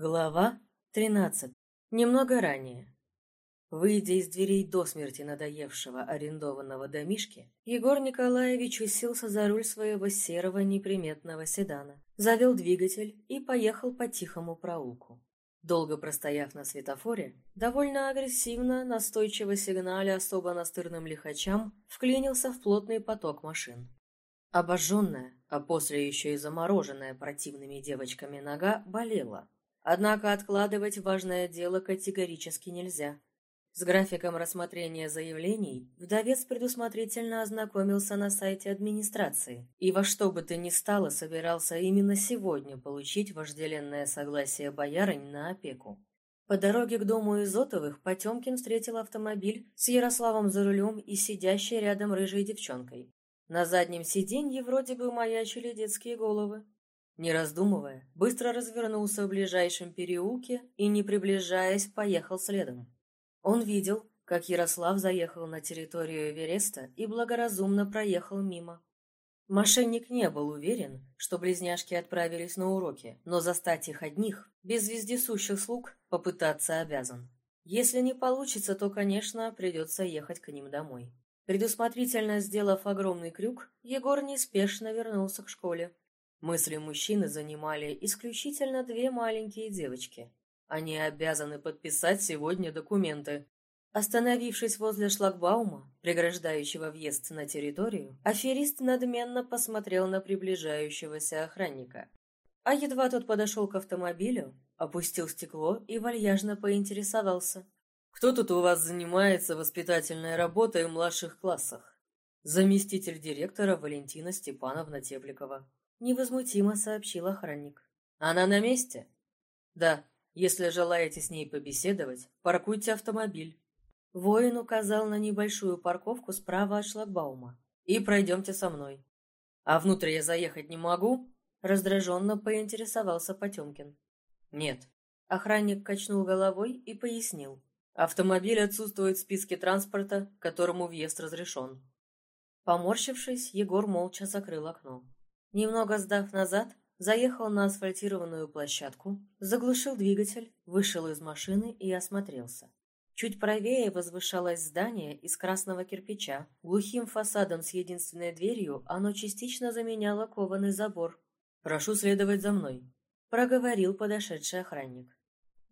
Глава 13. Немного ранее. Выйдя из дверей до смерти надоевшего арендованного домишки, Егор Николаевич уселся за руль своего серого неприметного седана, завел двигатель и поехал по тихому проулку. Долго простояв на светофоре, довольно агрессивно, настойчиво сигналя особо настырным лихачам, вклинился в плотный поток машин. Обожженная, а после еще и замороженная противными девочками нога болела, Однако откладывать важное дело категорически нельзя. С графиком рассмотрения заявлений вдовец предусмотрительно ознакомился на сайте администрации и во что бы то ни стало собирался именно сегодня получить вожделенное согласие боярынь на опеку. По дороге к дому Изотовых Потемкин встретил автомобиль с Ярославом за рулем и сидящей рядом рыжей девчонкой. На заднем сиденье вроде бы маячили детские головы. Не раздумывая, быстро развернулся в ближайшем переулке и, не приближаясь, поехал следом. Он видел, как Ярослав заехал на территорию Эвереста и благоразумно проехал мимо. Мошенник не был уверен, что близняшки отправились на уроки, но застать их одних, без вездесущих слуг, попытаться обязан. Если не получится, то, конечно, придется ехать к ним домой. Предусмотрительно сделав огромный крюк, Егор неспешно вернулся к школе, Мысли мужчины занимали исключительно две маленькие девочки. Они обязаны подписать сегодня документы. Остановившись возле шлагбаума, преграждающего въезд на территорию, аферист надменно посмотрел на приближающегося охранника. А едва тот подошел к автомобилю, опустил стекло и вальяжно поинтересовался. «Кто тут у вас занимается воспитательной работой в младших классах?» Заместитель директора Валентина Степановна Тепликова невозмутимо сообщил охранник. «Она на месте?» «Да. Если желаете с ней побеседовать, паркуйте автомобиль». Воин указал на небольшую парковку справа от шлагбаума. «И пройдемте со мной». «А внутрь я заехать не могу?» Раздраженно поинтересовался Потемкин. «Нет». Охранник качнул головой и пояснил. «Автомобиль отсутствует в списке транспорта, которому въезд разрешен». Поморщившись, Егор молча закрыл окно. Немного сдав назад, заехал на асфальтированную площадку, заглушил двигатель, вышел из машины и осмотрелся. Чуть правее возвышалось здание из красного кирпича. Глухим фасадом с единственной дверью оно частично заменяло кованый забор. «Прошу следовать за мной», — проговорил подошедший охранник.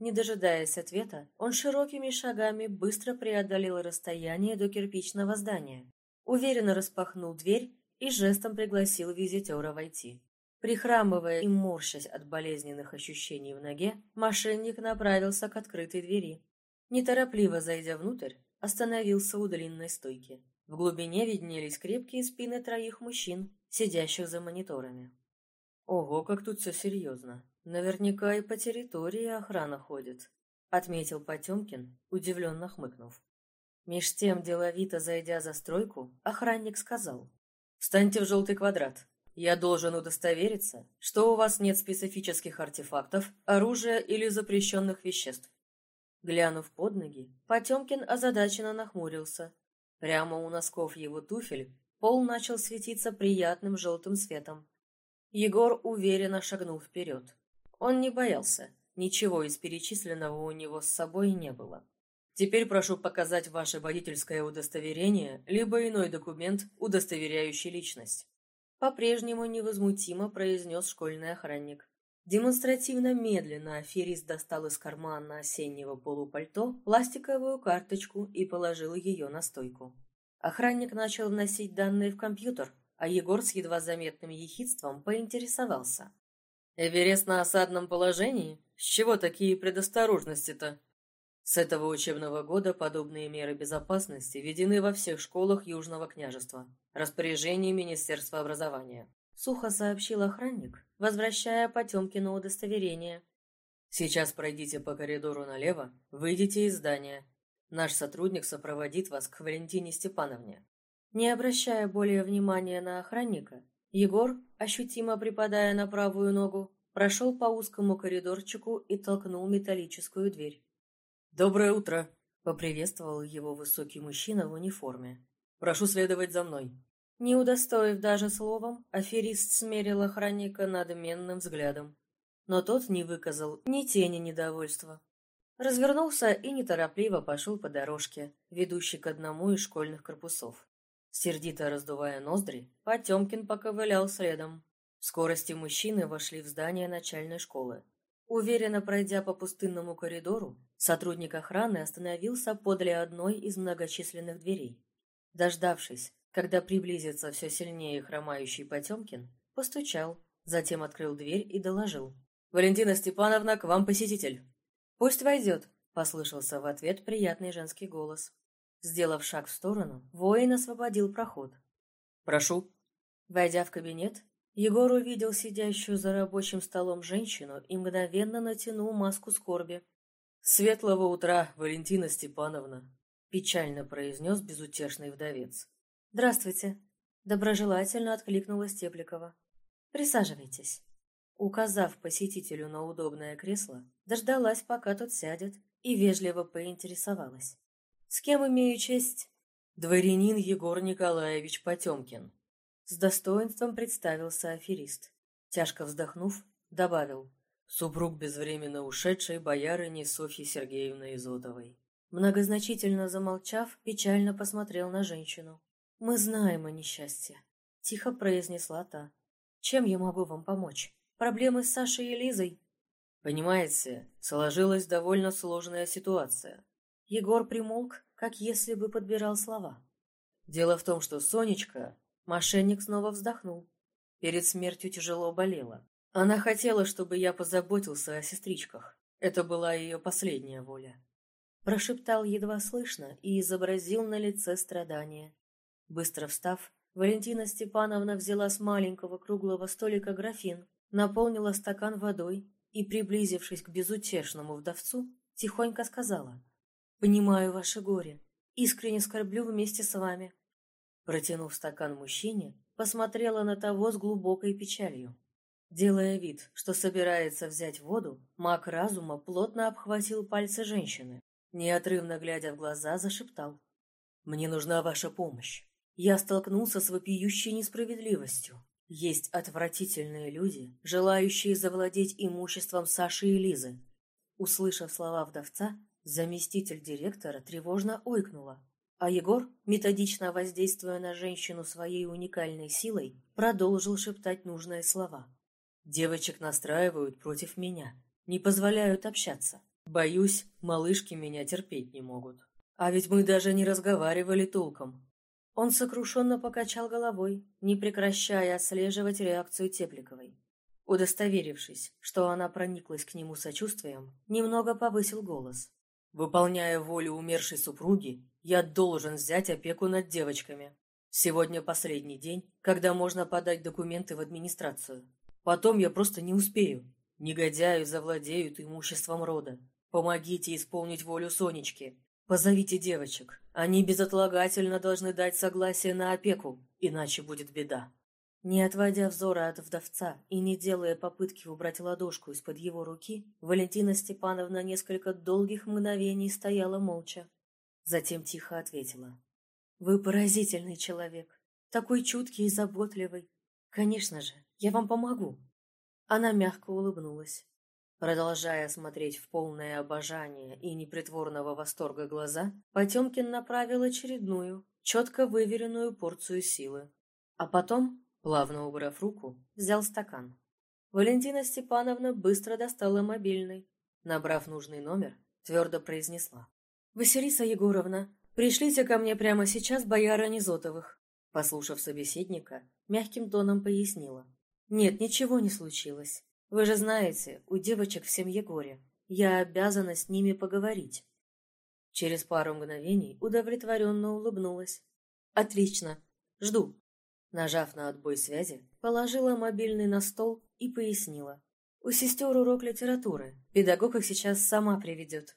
Не дожидаясь ответа, он широкими шагами быстро преодолел расстояние до кирпичного здания. Уверенно распахнул дверь и жестом пригласил визитера войти. Прихрамывая и морщась от болезненных ощущений в ноге, мошенник направился к открытой двери. Неторопливо зайдя внутрь, остановился у длинной стойки. В глубине виднелись крепкие спины троих мужчин, сидящих за мониторами. «Ого, как тут все серьезно! Наверняка и по территории охрана ходит», — отметил Потемкин, удивленно хмыкнув. Меж тем, деловито зайдя за стройку, охранник сказал. Встаньте в желтый квадрат. Я должен удостовериться, что у вас нет специфических артефактов, оружия или запрещенных веществ. Глянув под ноги, Потемкин озадаченно нахмурился. Прямо у носков его туфель пол начал светиться приятным желтым светом. Егор уверенно шагнул вперед. Он не боялся, ничего из перечисленного у него с собой не было. Теперь прошу показать ваше водительское удостоверение, либо иной документ, удостоверяющий личность. По-прежнему невозмутимо произнес школьный охранник. Демонстративно медленно аферист достал из кармана осеннего полупальто пластиковую карточку и положил ее на стойку. Охранник начал вносить данные в компьютер, а Егор с едва заметным ехидством поинтересовался. «Эверест на осадном положении? С чего такие предосторожности-то?» С этого учебного года подобные меры безопасности введены во всех школах Южного княжества. Распоряжение Министерства образования. Сухо сообщил охранник, возвращая Потемкину удостоверение. Сейчас пройдите по коридору налево, выйдите из здания. Наш сотрудник сопроводит вас к Валентине Степановне. Не обращая более внимания на охранника, Егор, ощутимо припадая на правую ногу, прошел по узкому коридорчику и толкнул металлическую дверь. «Доброе утро!» — поприветствовал его высокий мужчина в униформе. «Прошу следовать за мной». Не удостоив даже словом, аферист смерил охранника надменным взглядом. но тот не выказал ни тени недовольства. Развернулся и неторопливо пошел по дорожке, ведущей к одному из школьных корпусов. Сердито раздувая ноздри, Потемкин поковылял следом. В скорости мужчины вошли в здание начальной школы. Уверенно пройдя по пустынному коридору, сотрудник охраны остановился подле одной из многочисленных дверей. Дождавшись, когда приблизится все сильнее хромающий Потемкин, постучал, затем открыл дверь и доложил. «Валентина Степановна, к вам посетитель!» «Пусть войдет», — послышался в ответ приятный женский голос. Сделав шаг в сторону, воин освободил проход. «Прошу». Войдя в кабинет, Егор увидел сидящую за рабочим столом женщину и мгновенно натянул маску скорби. «Светлого утра, Валентина Степановна!» — печально произнес безутешный вдовец. «Здравствуйте!» — доброжелательно откликнулась Тепликова. «Присаживайтесь». Указав посетителю на удобное кресло, дождалась, пока тот сядет, и вежливо поинтересовалась. С кем имею честь? Дворянин Егор Николаевич Потемкин. С достоинством представился аферист. Тяжко вздохнув, добавил. Супруг безвременно ушедшей боярыни Софьи Сергеевны Изотовой. Многозначительно замолчав, печально посмотрел на женщину. «Мы знаем о несчастье», — тихо произнесла та. «Чем я могу вам помочь? Проблемы с Сашей и Лизой?» «Понимаете, сложилась довольно сложная ситуация. Егор примолк, как если бы подбирал слова. Дело в том, что Сонечка... Мошенник снова вздохнул. Перед смертью тяжело болела. Она хотела, чтобы я позаботился о сестричках. Это была ее последняя воля. Прошептал едва слышно и изобразил на лице страдания. Быстро встав, Валентина Степановна взяла с маленького круглого столика графин, наполнила стакан водой и, приблизившись к безутешному вдовцу, тихонько сказала — Понимаю ваше горе. Искренне скорблю вместе с вами. Протянув стакан мужчине, посмотрела на того с глубокой печалью. Делая вид, что собирается взять воду, маг разума плотно обхватил пальцы женщины. Неотрывно глядя в глаза, зашептал. «Мне нужна ваша помощь. Я столкнулся с вопиющей несправедливостью. Есть отвратительные люди, желающие завладеть имуществом Саши и Лизы». Услышав слова вдовца, Заместитель директора тревожно ойкнула, а Егор, методично воздействуя на женщину своей уникальной силой, продолжил шептать нужные слова. «Девочек настраивают против меня, не позволяют общаться. Боюсь, малышки меня терпеть не могут. А ведь мы даже не разговаривали толком». Он сокрушенно покачал головой, не прекращая отслеживать реакцию Тепликовой. Удостоверившись, что она прониклась к нему сочувствием, немного повысил голос. Выполняя волю умершей супруги, я должен взять опеку над девочками. Сегодня последний день, когда можно подать документы в администрацию. Потом я просто не успею. Негодяи завладеют имуществом рода. Помогите исполнить волю Сонечки. Позовите девочек. Они безотлагательно должны дать согласие на опеку, иначе будет беда. Не отводя взора от вдовца и не делая попытки убрать ладошку из-под его руки, Валентина Степановна несколько долгих мгновений стояла молча. Затем тихо ответила. «Вы поразительный человек, такой чуткий и заботливый. Конечно же, я вам помогу». Она мягко улыбнулась. Продолжая смотреть в полное обожание и непритворного восторга глаза, Потемкин направил очередную, четко выверенную порцию силы. А потом Плавно убрав руку, взял стакан. Валентина Степановна быстро достала мобильный. Набрав нужный номер, твердо произнесла. «Василиса Егоровна, пришлите ко мне прямо сейчас бояра Низотовых». Послушав собеседника, мягким тоном пояснила. «Нет, ничего не случилось. Вы же знаете, у девочек в семье горе. Я обязана с ними поговорить». Через пару мгновений удовлетворенно улыбнулась. «Отлично. Жду». Нажав на отбой связи, положила мобильный на стол и пояснила. «У сестер урок литературы. Педагог их сейчас сама приведет».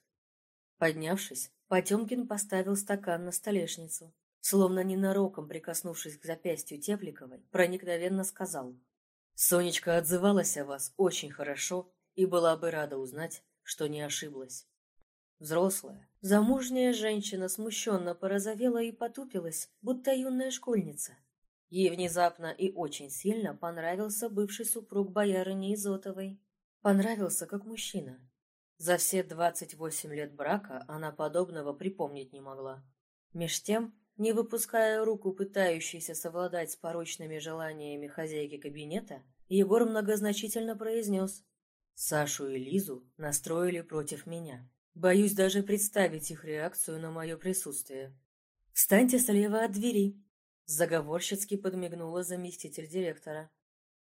Поднявшись, Потемкин поставил стакан на столешницу. Словно ненароком прикоснувшись к запястью Тепликовой, проникновенно сказал. «Сонечка отзывалась о вас очень хорошо и была бы рада узнать, что не ошиблась». Взрослая, замужняя женщина смущенно порозовела и потупилась, будто юная школьница. Ей внезапно и очень сильно понравился бывший супруг боярыни Изотовой. Понравился как мужчина. За все двадцать восемь лет брака она подобного припомнить не могла. Меж тем, не выпуская руку пытающейся совладать с порочными желаниями хозяйки кабинета, Егор многозначительно произнес «Сашу и Лизу настроили против меня. Боюсь даже представить их реакцию на мое присутствие. Встаньте слева от двери», — заговорщицки подмигнула заместитель директора.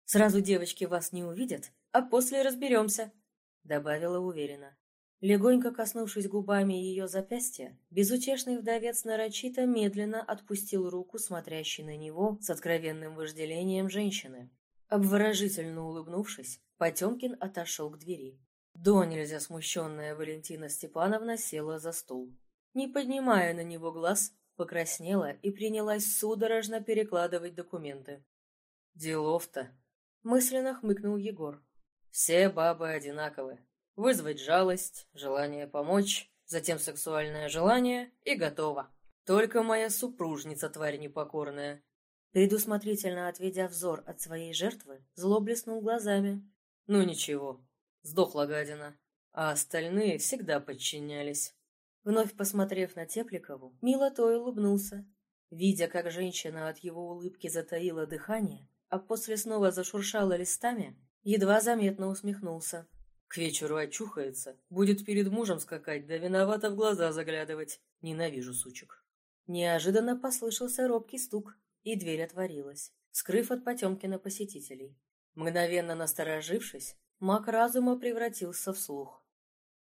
«Сразу девочки вас не увидят, а после разберемся», — добавила уверенно. Легонько коснувшись губами ее запястья, безутешный вдовец нарочито медленно отпустил руку, смотрящей на него с откровенным вожделением женщины. Обворожительно улыбнувшись, Потемкин отошел к двери. До нельзя смущенная Валентина Степановна села за стол. Не поднимая на него глаз, покраснела и принялась судорожно перекладывать документы. «Делов-то!» — мысленно хмыкнул Егор. «Все бабы одинаковы вызвать жалость, желание помочь, затем сексуальное желание и готово. Только моя супружница тварь непокорная. Предусмотрительно отведя взор от своей жертвы, зло блеснул глазами. Ну ничего, сдохла гадина, а остальные всегда подчинялись. Вновь посмотрев на Тепликову, мило той улыбнулся. Видя, как женщина от его улыбки затаила дыхание, а после снова зашуршала листами, едва заметно усмехнулся. К вечеру очухается, будет перед мужем скакать, да виновато в глаза заглядывать. Ненавижу сучек. Неожиданно послышался робкий стук, и дверь отворилась, скрыв от Потемкина посетителей. Мгновенно насторожившись, маг разума превратился в слух.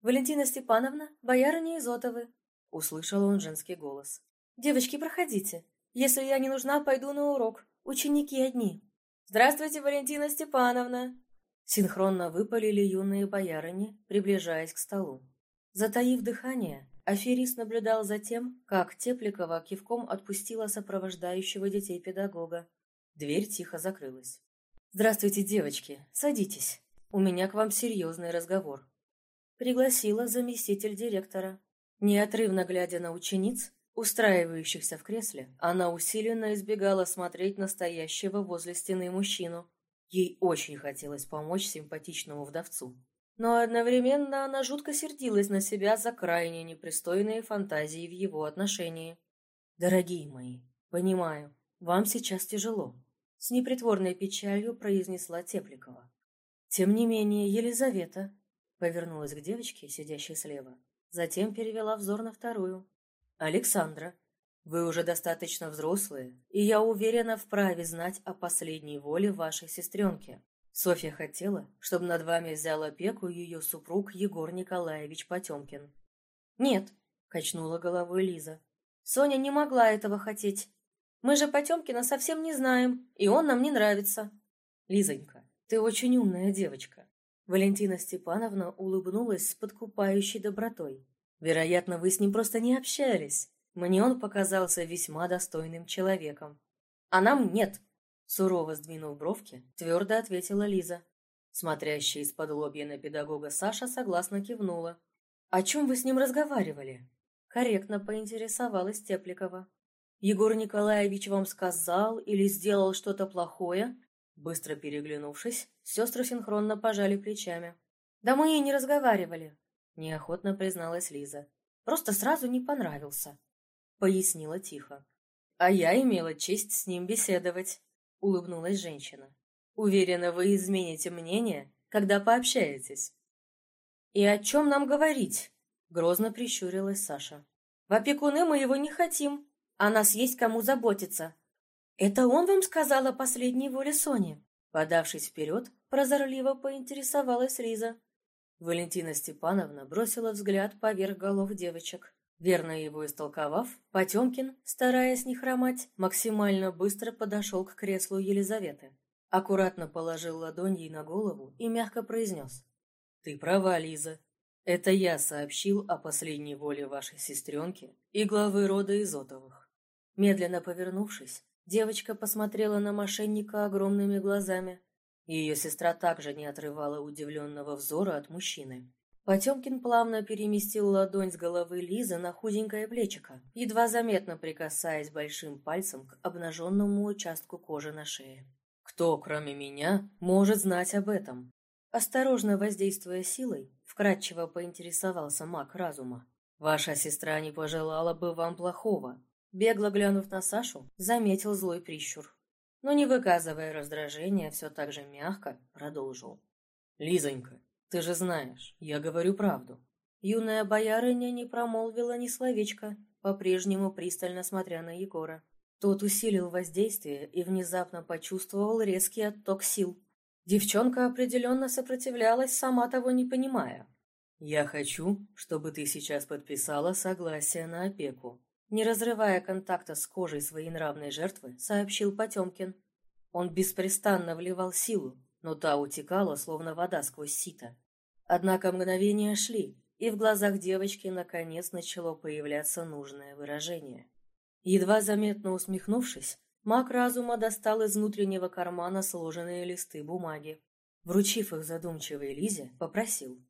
«Валентина Степановна, боярыня Изотовы!» — услышал он женский голос. «Девочки, проходите. Если я не нужна, пойду на урок. Ученики одни». «Здравствуйте, Валентина Степановна!» Синхронно выпалили юные боярыни, приближаясь к столу. Затаив дыхание, аферист наблюдал за тем, как Тепликова кивком отпустила сопровождающего детей педагога. Дверь тихо закрылась. «Здравствуйте, девочки. Садитесь. У меня к вам серьезный разговор». Пригласила заместитель директора. Неотрывно глядя на учениц, устраивающихся в кресле, она усиленно избегала смотреть настоящего возле стены мужчину, Ей очень хотелось помочь симпатичному вдовцу. Но одновременно она жутко сердилась на себя за крайне непристойные фантазии в его отношении. «Дорогие мои, понимаю, вам сейчас тяжело», — с непритворной печалью произнесла Тепликова. Тем не менее, Елизавета повернулась к девочке, сидящей слева, затем перевела взор на вторую. «Александра, вы уже достаточно взрослые, и я уверена в праве знать о последней воле вашей сестренки. Софья хотела, чтобы над вами взял опеку ее супруг Егор Николаевич Потемкин. «Нет», — качнула головой Лиза. «Соня не могла этого хотеть. Мы же Потемкина совсем не знаем, и он нам не нравится». «Лизонька, ты очень умная девочка». Валентина Степановна улыбнулась с подкупающей добротой. «Вероятно, вы с ним просто не общались. Мне он показался весьма достойным человеком. А нам нет, сурово сдвинув бровки, твердо ответила Лиза. Смотрящая из-под лобья на педагога Саша согласно кивнула. «О чем вы с ним разговаривали?» Корректно поинтересовалась Тепликова. «Егор Николаевич вам сказал или сделал что-то плохое?» Быстро переглянувшись, сестры синхронно пожали плечами. «Да мы и не разговаривали», — неохотно призналась Лиза. «Просто сразу не понравился». — пояснила тихо. «А я имела честь с ним беседовать», — улыбнулась женщина. «Уверена, вы измените мнение, когда пообщаетесь». «И о чем нам говорить?» — грозно прищурилась Саша. «В опекуны мы его не хотим, а нас есть кому заботиться». «Это он вам сказал о последней воле Сони?» Подавшись вперед, прозорливо поинтересовалась Лиза. Валентина Степановна бросила взгляд поверх голов девочек. Верно его истолковав, Потемкин, стараясь не хромать, максимально быстро подошел к креслу Елизаветы. Аккуратно положил ладонь ей на голову и мягко произнес. «Ты права, Лиза. Это я сообщил о последней воле вашей сестренки и главы рода Изотовых». Медленно повернувшись, девочка посмотрела на мошенника огромными глазами. Ее сестра также не отрывала удивленного взора от мужчины. Потемкин плавно переместил ладонь с головы Лизы на худенькое плечико, едва заметно прикасаясь большим пальцем к обнаженному участку кожи на шее. «Кто, кроме меня, может знать об этом?» Осторожно воздействуя силой, вкратчиво поинтересовался маг разума. «Ваша сестра не пожелала бы вам плохого». Бегло глянув на Сашу, заметил злой прищур. Но не выказывая раздражения, все так же мягко продолжил. «Лизонька, ты же знаешь, я говорю правду». Юная боярыня не промолвила ни словечка, по-прежнему пристально смотря на Егора. Тот усилил воздействие и внезапно почувствовал резкий отток сил. Девчонка определенно сопротивлялась, сама того не понимая. «Я хочу, чтобы ты сейчас подписала согласие на опеку», не разрывая контакта с кожей своей нравной жертвы, сообщил Потемкин. Он беспрестанно вливал силу, но та утекала, словно вода сквозь сито. Однако мгновения шли, и в глазах девочки наконец начало появляться нужное выражение. Едва заметно усмехнувшись, маг разума достал из внутреннего кармана сложенные листы бумаги. Вручив их задумчивой Лизе, попросил.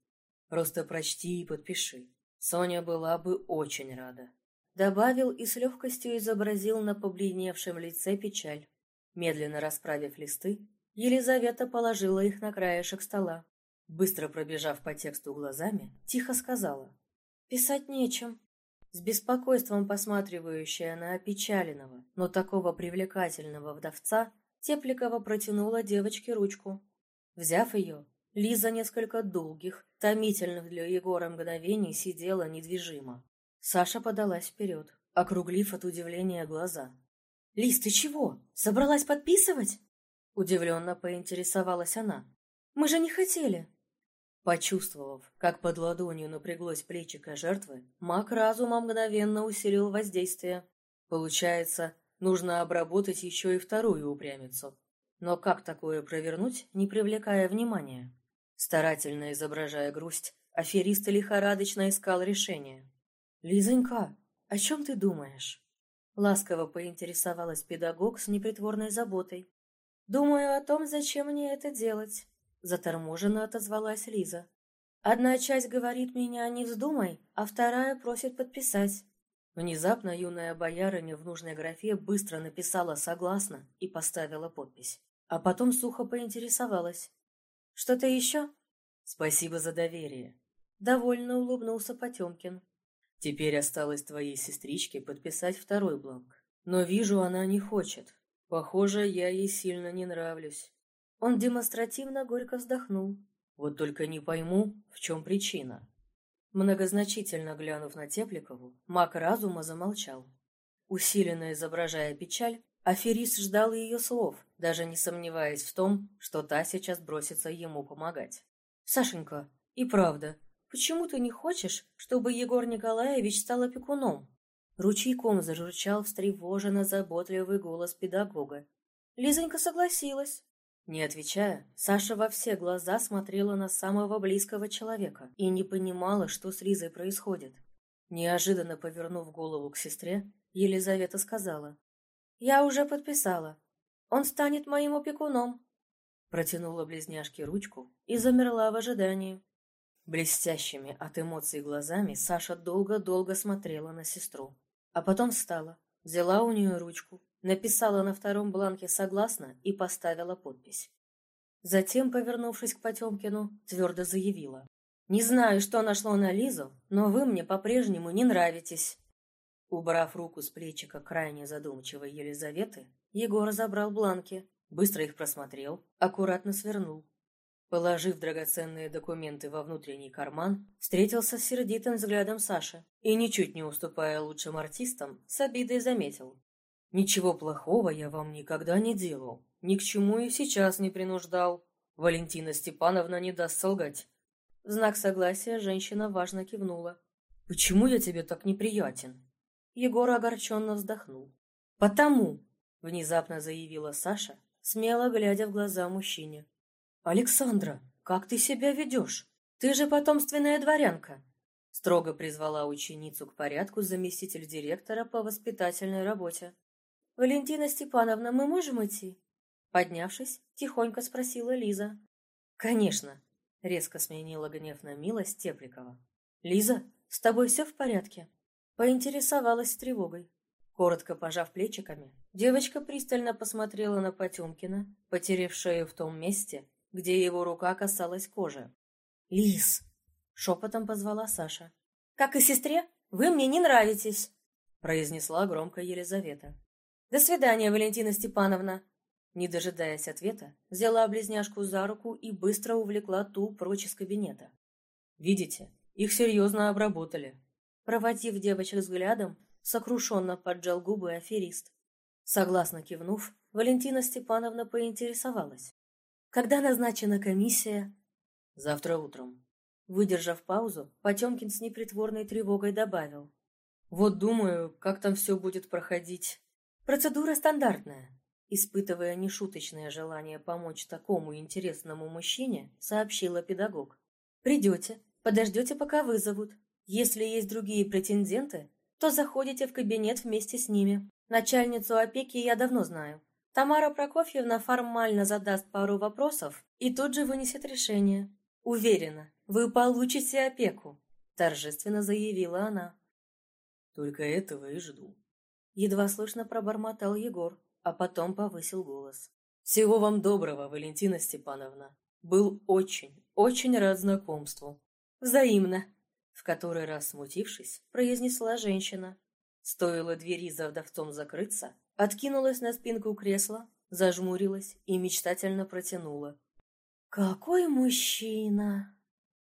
«Просто прочти и подпиши. Соня была бы очень рада». Добавил и с легкостью изобразил на побледневшем лице печаль. Медленно расправив листы, Елизавета положила их на краешек стола. Быстро пробежав по тексту глазами, тихо сказала. «Писать нечем. С беспокойством посматривающая на опечаленного, но такого привлекательного вдовца, Тепликова протянула девочке ручку. Взяв ее, Лиза несколько долгих, томительных для Егора мгновений сидела недвижимо. Саша подалась вперед, округлив от удивления глаза. «Лиз, ты чего? Собралась подписывать?» Удивленно поинтересовалась она. «Мы же не хотели!» Почувствовав, как под ладонью напряглось плечико жертвы, маг разума мгновенно усилил воздействие. Получается, нужно обработать еще и вторую упрямицу. Но как такое провернуть, не привлекая внимания? Старательно изображая грусть, аферист лихорадочно искал решение. «Лизонька, о чем ты думаешь?» Ласково поинтересовалась педагог с непритворной заботой. «Думаю о том, зачем мне это делать. Заторможенно отозвалась Лиза. Одна часть говорит меня не вздумай, а вторая просит подписать. Внезапно юная боярыня в нужной графе быстро написала «согласно» и поставила подпись. А потом сухо поинтересовалась. «Что-то еще?» «Спасибо за доверие». Довольно улыбнулся Потемкин. «Теперь осталось твоей сестричке подписать второй бланк. Но вижу, она не хочет. Похоже, я ей сильно не нравлюсь. Он демонстративно горько вздохнул. Вот только не пойму, в чем причина. Многозначительно глянув на Тепликову, маг разума замолчал. Усиленно изображая печаль, аферист ждал ее слов, даже не сомневаясь в том, что та сейчас бросится ему помогать. «Сашенька, и правда, почему ты не хочешь, чтобы Егор Николаевич стал опекуном?» Ручейком зажурчал встревоженно заботливый голос педагога. Лизонька согласилась. Не отвечая, Саша во все глаза смотрела на самого близкого человека и не понимала, что с Лизой происходит. Неожиданно повернув голову к сестре, Елизавета сказала. «Я уже подписала. Он станет моим опекуном». Протянула близняшке ручку и замерла в ожидании. Блестящими от эмоций глазами Саша долго-долго смотрела на сестру. А потом встала, взяла у нее ручку написала на втором бланке «согласно» и поставила подпись. Затем, повернувшись к Потемкину, твердо заявила. «Не знаю, что нашло на Лизу, но вы мне по-прежнему не нравитесь». Убрав руку с плечика крайне задумчивой Елизаветы, Егор забрал бланки, быстро их просмотрел, аккуратно свернул. Положив драгоценные документы во внутренний карман, встретился с сердитым взглядом Саши и, ничуть не уступая лучшим артистам, с обидой заметил. Ничего плохого я вам никогда не делал. Ни к чему и сейчас не принуждал. Валентина Степановна не даст солгать. В знак согласия женщина важно кивнула. «Почему я тебе так неприятен?» Егор огорченно вздохнул. «Потому!» — внезапно заявила Саша, смело глядя в глаза мужчине. «Александра, как ты себя ведешь? Ты же потомственная дворянка!» Строго призвала ученицу к порядку заместитель директора по воспитательной работе. «Валентина Степановна, мы можем идти?» Поднявшись, тихонько спросила Лиза. «Конечно», — резко сменила гнев на милость Тепликова. «Лиза, с тобой все в порядке?» Поинтересовалась тревогой. Коротко пожав плечиками, девочка пристально посмотрела на Потемкина, потеряв шею в том месте, где его рука касалась кожи. «Лис!» — шепотом позвала Саша. «Как и сестре, вы мне не нравитесь!» — произнесла громко Елизавета. «До свидания, Валентина Степановна!» Не дожидаясь ответа, взяла близняшку за руку и быстро увлекла ту прочь из кабинета. «Видите, их серьезно обработали». Проводив девочек взглядом, сокрушенно поджал губы аферист. Согласно кивнув, Валентина Степановна поинтересовалась. «Когда назначена комиссия?» «Завтра утром». Выдержав паузу, Потемкин с непритворной тревогой добавил. «Вот думаю, как там все будет проходить». «Процедура стандартная», Испытывая нешуточное желание помочь такому интересному мужчине, сообщила педагог. «Придете, подождете, пока вызовут. Если есть другие претенденты, то заходите в кабинет вместе с ними. Начальницу опеки я давно знаю. Тамара Прокофьевна формально задаст пару вопросов и тут же вынесет решение. Уверена, вы получите опеку», – торжественно заявила она. «Только этого и жду», – едва слышно пробормотал Егор, а потом повысил голос. «Всего вам доброго, Валентина Степановна. Был очень, очень рад знакомству». «Взаимно», — в который раз смутившись, произнесла женщина. Стоило двери за вдовцом закрыться, откинулась на спинку кресла, зажмурилась и мечтательно протянула. «Какой мужчина!»